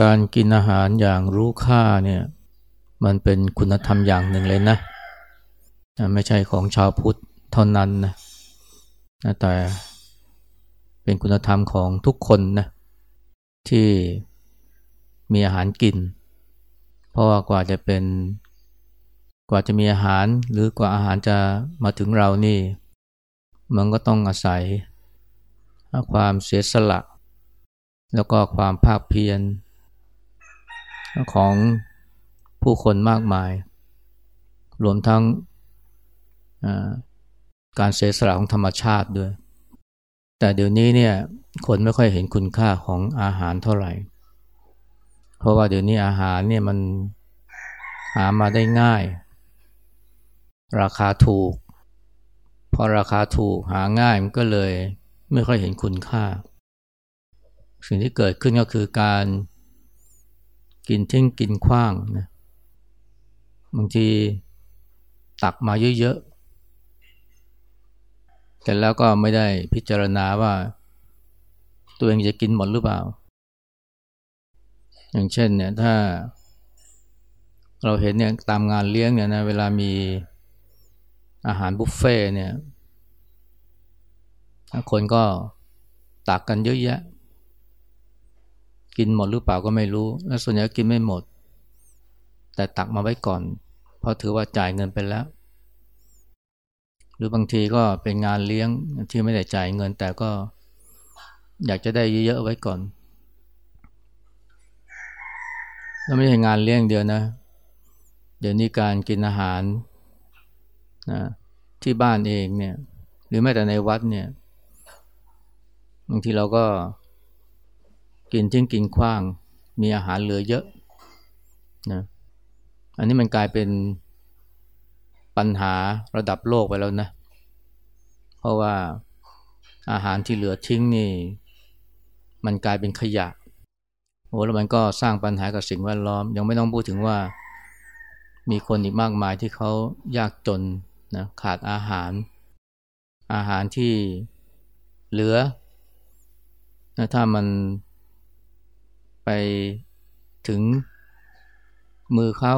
การกินอาหารอย่างรู้ค่าเนี่ยมันเป็นคุณธรรมอย่างหนึ่งเลยนะ ไม่ใช่ของชาวพุทธเท่านั้นนะแต่เป็นคุณธรรมของทุกคนนะที่มีอาหารกิน เพราะว่ากว่าจะเป็นกว่าจะมีอาหารหรือกว่าอาหารจะมาถึงเรานี่ มันก็ต้องอาศัยความเสียสละ แล้วก็ความภาคเพียร ของผู้คนมากมาย รวมทั้งการเสียสละของธรรมชาติด้วย แต่เดี๋ยวนี้เนี่ยคนไม่ค่อยเห็นคุณค่าของอาหารเท่าไหร่ เพราะว่าเดี๋ยวนี้อาหารเนี่ยมันหามาได้ง่าย ราคาถูก พอราคาถูกหาง่ายมันก็เลยไม่ค่อยเห็นคุณค่า สิ่งที่เกิดขึ้นก็คือการ กินทิ้งกินขว้างนะบางทีตักมาเยอะๆแต่แล้วก็ไม่ได้พิจารณาว่า ตัวเองจะกินหมดหรือเปล่า อย่างเช่นเนี่ยถ้า เราเห็นเนี่ยตามงานเลี้ยงเนี่ยนะเวลามีอาหารบุฟเฟ่เนี่ยคนก็ตักกันเยอะแยะ กินหมดหรือเปล่าก็ไม่รู้ และส่วนใหญ่กินไม่หมด แต่ตักมาไว้ก่อน เพราะถือว่าจ่ายเงินไปแล้ว หรือบางทีก็เป็นงานเลี้ยงที่ไม่ได้จ่ายเงิน แต่ก็อยากจะได้เยอะๆไว้ก่อนแล้วไม่ใช่งานเลี้ยงเดียวนะ เดี๋ยวนี้การกินอาหารนะที่บ้านเองเนี่ย หรือแม้แต่ในวัดเนี่ย บางทีเราก็ กินทิ้งกินขว้าง มีอาหารเหลือเยอะนะอันนี้มันกลายเป็นปัญหาระดับโลกไปแล้วนะ เพราะว่าอาหารที่เหลือทิ้งนี่ มันกลายเป็นขยะโอ้แล้วมันก็สร้างปัญหากับสิ่งแวดล้อม ยังไม่ต้องพูดถึงว่า มีคนอีกมากมายที่เขายากจนนะขาดอาหาร อาหารที่เหลือนะถ้ามัน ไปถึงมือเขา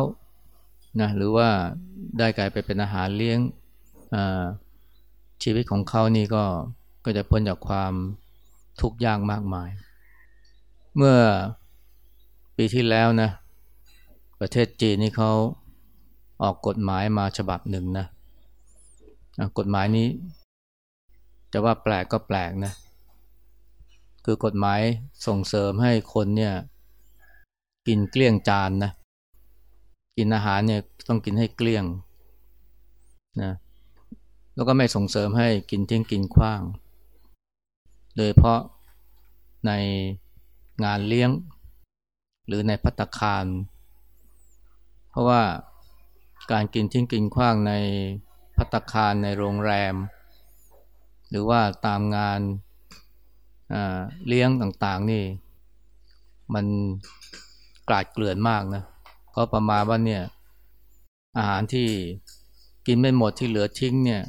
นะหรือว่าได้กลายไปเป็นอาหารเลี้ยงชีวิตของเขานี่ก็ก็จะพ้นจากความทุกข์ยากมากมาย เมื่อปีที่แล้วนะประเทศจีนนี่เขาออกกฎหมายมาฉบับหนึ่งนะกฎหมายนี้ จะว่าแปลกก็แปลกนะ คือกฎหมายส่งเสริมให้คนเนี่ยกินเกลี้ยงจานนะกินอาหารเนี่ยต้องกินให้เกลี้ยงนะแล้วก็ไม่ส่งเสริมให้กินทิ้งกินขว้าง โดยเพราะในงานเลี้ยง หรือในภัตตาคาร เพราะว่าการกินทิ้งกินขว้างในภัตตาคารในโรงแรม หรือว่าตามงาน เลี้ยงต่างๆนี่ มันกลาดเกลื่อนมากนะก็ประมาณว่าเนี่ยอาหารที่กินไม่หมดที่เหลือทิ้งเนี่ย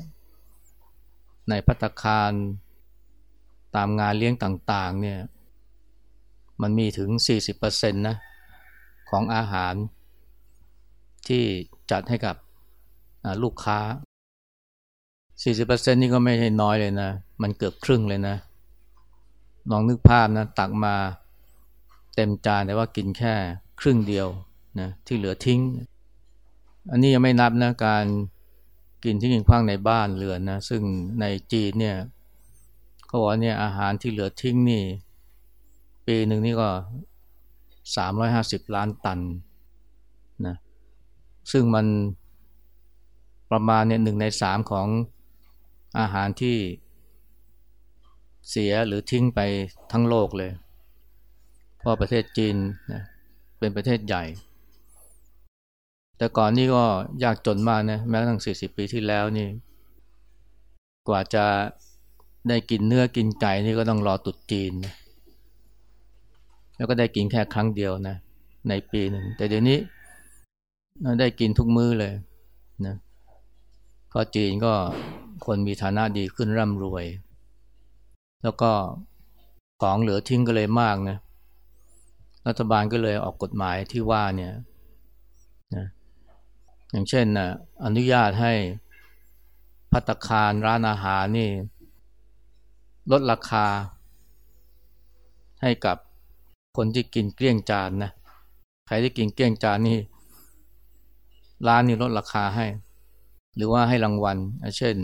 ในพัตคารตามงานเลี้ยงต่างๆเนี่ยมันมีถึง 40%นะของอาหารที่จัดให้กับลูกค้า 40%นี่ก็ไม่ใช่น้อยเลยนะ มันเกือบครึ่งเลยนะ ลองนึกภาพนะตักมาเต็มจานแต่ว่ากินแค่ครึ่งเดียวนะที่เหลือทิ้ง อันนี้ยังไม่นับนะการกินที่กินคว้างในบ้านเรือนนะซึ่งในจีนเนี่ยเขาบอกเนี่ยอาหารที่เหลือทิ้งนี่ ปีหนึ่งนี่ก็สามร้อยห้าสิบล้านตันนะซึ่งมันประมาณเนี่ยหนึ่งในสามของอาหารที่ เสียหรือทิ้งไปทั้งโลกเลย เพราะประเทศจีนนะเป็นประเทศใหญ่ แต่ก่อนนี่ก็ยากจนมากนะแม้กระทั่งสี่สิบปีที่แล้วนี่ กว่าจะได้กินเนื้อกินไก่นี่ก็ต้องรอตุดจีนนะแล้วก็ได้กินแค่ครั้งเดียวนะในปีหนึ่งแต่เดี๋ยวนี้ได้กินทุกมื้อเลยนะเพราะจีนก็คนมีฐานะดีขึ้นร่ำรวย แล้วก็ของเหลือทิ้งก็เลยมากนะรัฐบาลก็เลยออกกฎหมายที่ว่าเนี่ยนะอย่างเช่นนะอนุญาตให้พัตคารร้านอาหารนี่ ลดราคา ให้กับคนที่กินเกลี้ยงจานนะใครที่กินเกลี้ยงจานนี่ ร้านนี่ลดราคาให้ หรือว่าให้รางวัลเช่น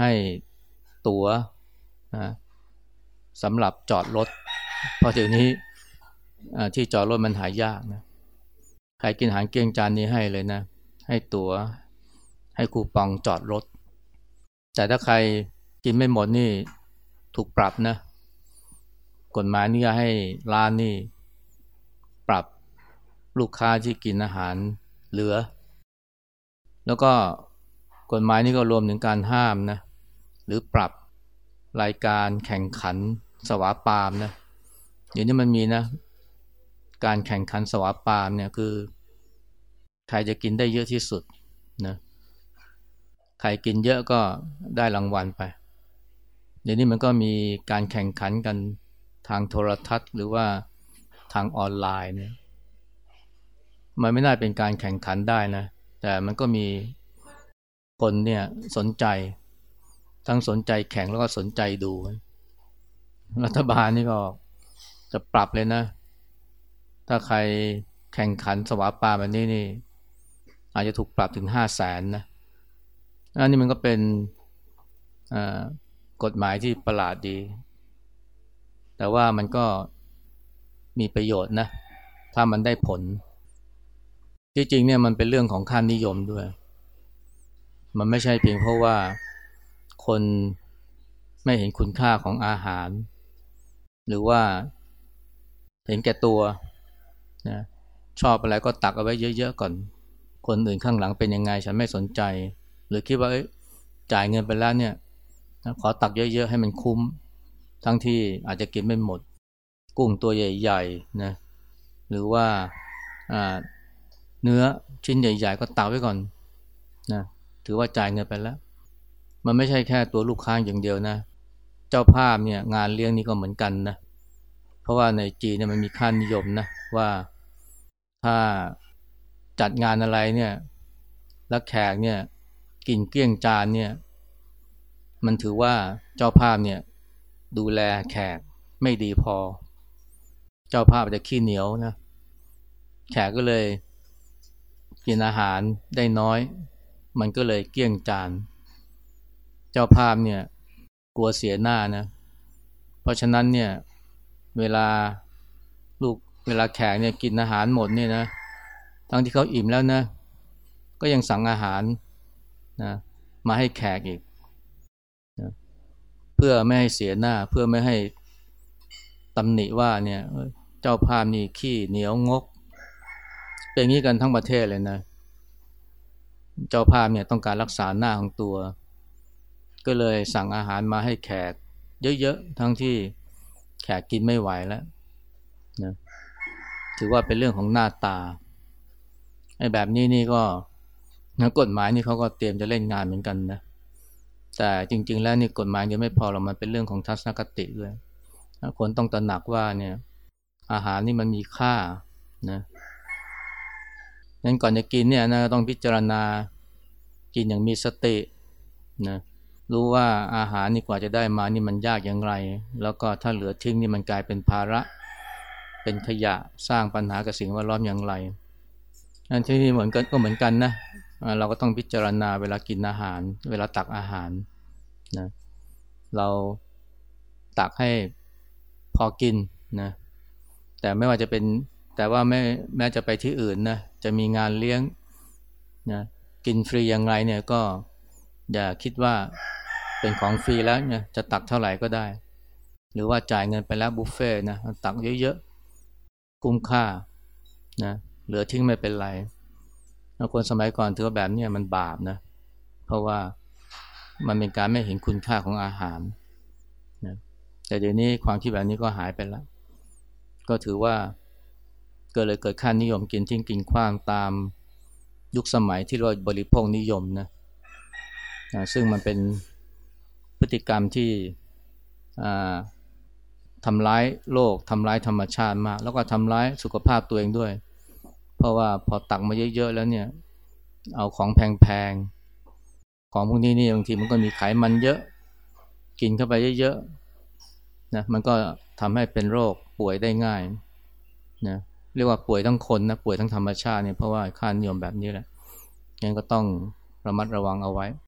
ให้ตั๋ว นะสำหรับจอดรถ เพราะเดี๋ยวนี้ที่จอดรถมันหายากนะใครกินอาหารเกลี้ยงจานนี้ให้เลยนะ ให้ตัว๋วให้คูปองจอดรถ แต่ถ้าใครกินไม่หมดนี่ถูกปรับนะ กฎหมายนี่ให้ร้านนี่ปรับลูกค้าที่กินอาหารเหลือ แล้วก็กฎหมายนี่ก็รวมถึงการห้ามนะ หรือปรับ รายการแข่งขันสวาปามนะเดี๋ยวนี้มันมีนะ การแข่งขันสวาปามเนี่ยคือ ใครจะกินได้เยอะที่สุดนะใครกินเยอะก็ได้รางวัลไป เดี๋ยวนี้มันก็มีการแข่งขันกันทางโทรทัศน์ หรือว่าทางออนไลน์เนี่ยมันไม่น่าเป็นการแข่งขันได้นะ แต่มันก็มีคนเนี่ยสนใจ ทั้งสนใจแข่งแล้วก็สนใจดู รัฐบาลนี่ก็จะปรับเลยนะ ถ้าใครแข่งขันสวาปาแบบนี้นี่ อาจจะถูกปรับถึงห้าแสนนะอันนี้มันก็เป็นกฎหมายที่ประหลาดดี แต่ว่ามันก็มีประโยชน์นะ ถ้ามันได้ผล ที่จริงเนี่ยมันเป็นเรื่องของค่านิยมด้วย มันไม่ใช่เพียงเพราะว่า คนไม่เห็นคุณค่าของอาหาร หรือว่าเห็นแก่ตัวนะชอบอะไรก็ตักเอาไว้เยอะๆก่อน คนอื่นข้างหลังเป็นยังไงฉันไม่สนใจ หรือคิดว่าจ่ายเงินไปแล้วเนี่ยขอตักเยอะๆให้มันคุ้ม ทั้งที่อาจจะกินไม่หมด กุ้งตัวใหญ่ๆนะหรือว่าเนื้อชิ้นใหญ่ ๆ ก็ตักไว้ก่อนนะถือว่าจ่ายเงินไปแล้ว มันไม่ใช่แค่ตัวลูกค้าอย่างเดียวนะ เจ้าภาพเนี่ยงานเลี้ยงนี่ก็เหมือนกันนะ เพราะว่าในจีนเนี่ยมันมีค่านิยมนะว่าถ้าจัดงานอะไรเนี่ยแล้วแขกเนี่ยกินเกลี้ยงจานเนี่ยมันถือว่าเจ้าภาพเนี่ยดูแลแขกไม่ดีพอ เจ้าภาพจะขี้เหนียวนะ แขกก็เลยกินอาหารได้น้อย มันก็เลยเกลี้ยงจาน เจ้าภาพเนี่ยกลัวเสียหน้านะ เพราะฉะนั้นเนี่ยเวลาลูกเวลาแขกเนี่ยกินอาหารหมดเนี่ยนะทั้งที่เขาอิ่มแล้วนะก็ยังสั่งอาหารนะมาให้แขกอีกนะเพื่อไม่ให้เสียหน้าเพื่อไม่ให้ตำหนิว่าเนี่ยเจ้าภาพนี่ขี้เหนียวงก เป็นอย่างนี้กันทั้งประเทศเลยนะ เจ้าภาพเนี่ยต้องการรักษาหน้าของตัว ก็เลยสั่งอาหารมาให้แขก เยอะๆทั้งที่แขกกินไม่ไหวแล้วนะถือว่าเป็นเรื่องของหน้าตาไอ้แบบนี้นี่ก็นะกฎหมายนี่เขาก็เตรียมจะเล่นงานเหมือนกันนะแต่จริง ๆ แล้วนี่กฎหมายยังไม่พอหรอกมันเป็นเรื่องของทัศนคติด้วยคนต้องตระหนักว่าเนี่ย อาหารนี่มันมีค่านะนั้นก่อนจะกินเนี่ยนะต้องพิจารณากินอย่างมีสตินะ รู้ว่าอาหารนี่กว่าจะได้มานี่มันยากอย่างไร แล้วก็ถ้าเหลือทิ้งนี่มันกลายเป็นภาระ เป็นขยะสร้างปัญหากับสิ่งแวดล้อมอย่างไรอันที่นี่เหมือนกันก็เหมือนกันนะเราก็ต้องพิจารณาเวลากินอาหาร เวลาตักอาหารนะเราตักให้พอกินนะแต่ไม่ว่าจะเป็นแต่ว่าแม้แม้จะไปที่อื่นนะจะมีงานเลี้ยงนะกินฟรีอย่างไรเนี่ยก็อย่าคิดว่า เป็นของฟรีแล้วเนี่ยจะตักเท่าไหร่ก็ได้ หรือว่าจ่ายเงินไปแล้วบุฟเฟ่นะตักเยอะๆคุ้มค่านะเหลือทิ้งไม่เป็นไรคนสมัยก่อนถือว่าแบบนี้มันบาปนะเพราะว่ามันเป็นการไม่เห็นคุณค่าของอาหารนะแต่เดี๋ยวนี้ความคิดแบบนี้ก็หายไปแล้ว ก็ถือว่าเกิดเลยเกิดค่านิยมกินทิ้งกินขว้างตามยุคสมัยที่เราบริโภคนิยมนะนะซึ่งมันเป็น พฤติกรรมที่ทำร้ายโลกทำร้ายธรรมชาติมาก แล้วก็ทำร้ายสุขภาพตัวเองด้วย เพราะว่าพอตักมาเยอะๆแล้วเนี่ย เอาของแพงๆ ของพวกนี้นี่บางทีมันก็มีไขมันเยอะ กินเข้าไปเยอะๆ นะ มันก็ทำให้เป็นโรคป่วยได้ง่าย นะ เรียกว่าป่วยทั้งคนนะ ป่วยทั้งธรรมชาติเนี่ย เพราะว่าค่านิยมแบบนี้แหละงั้นก็ต้องระมัดระวังเอาไว้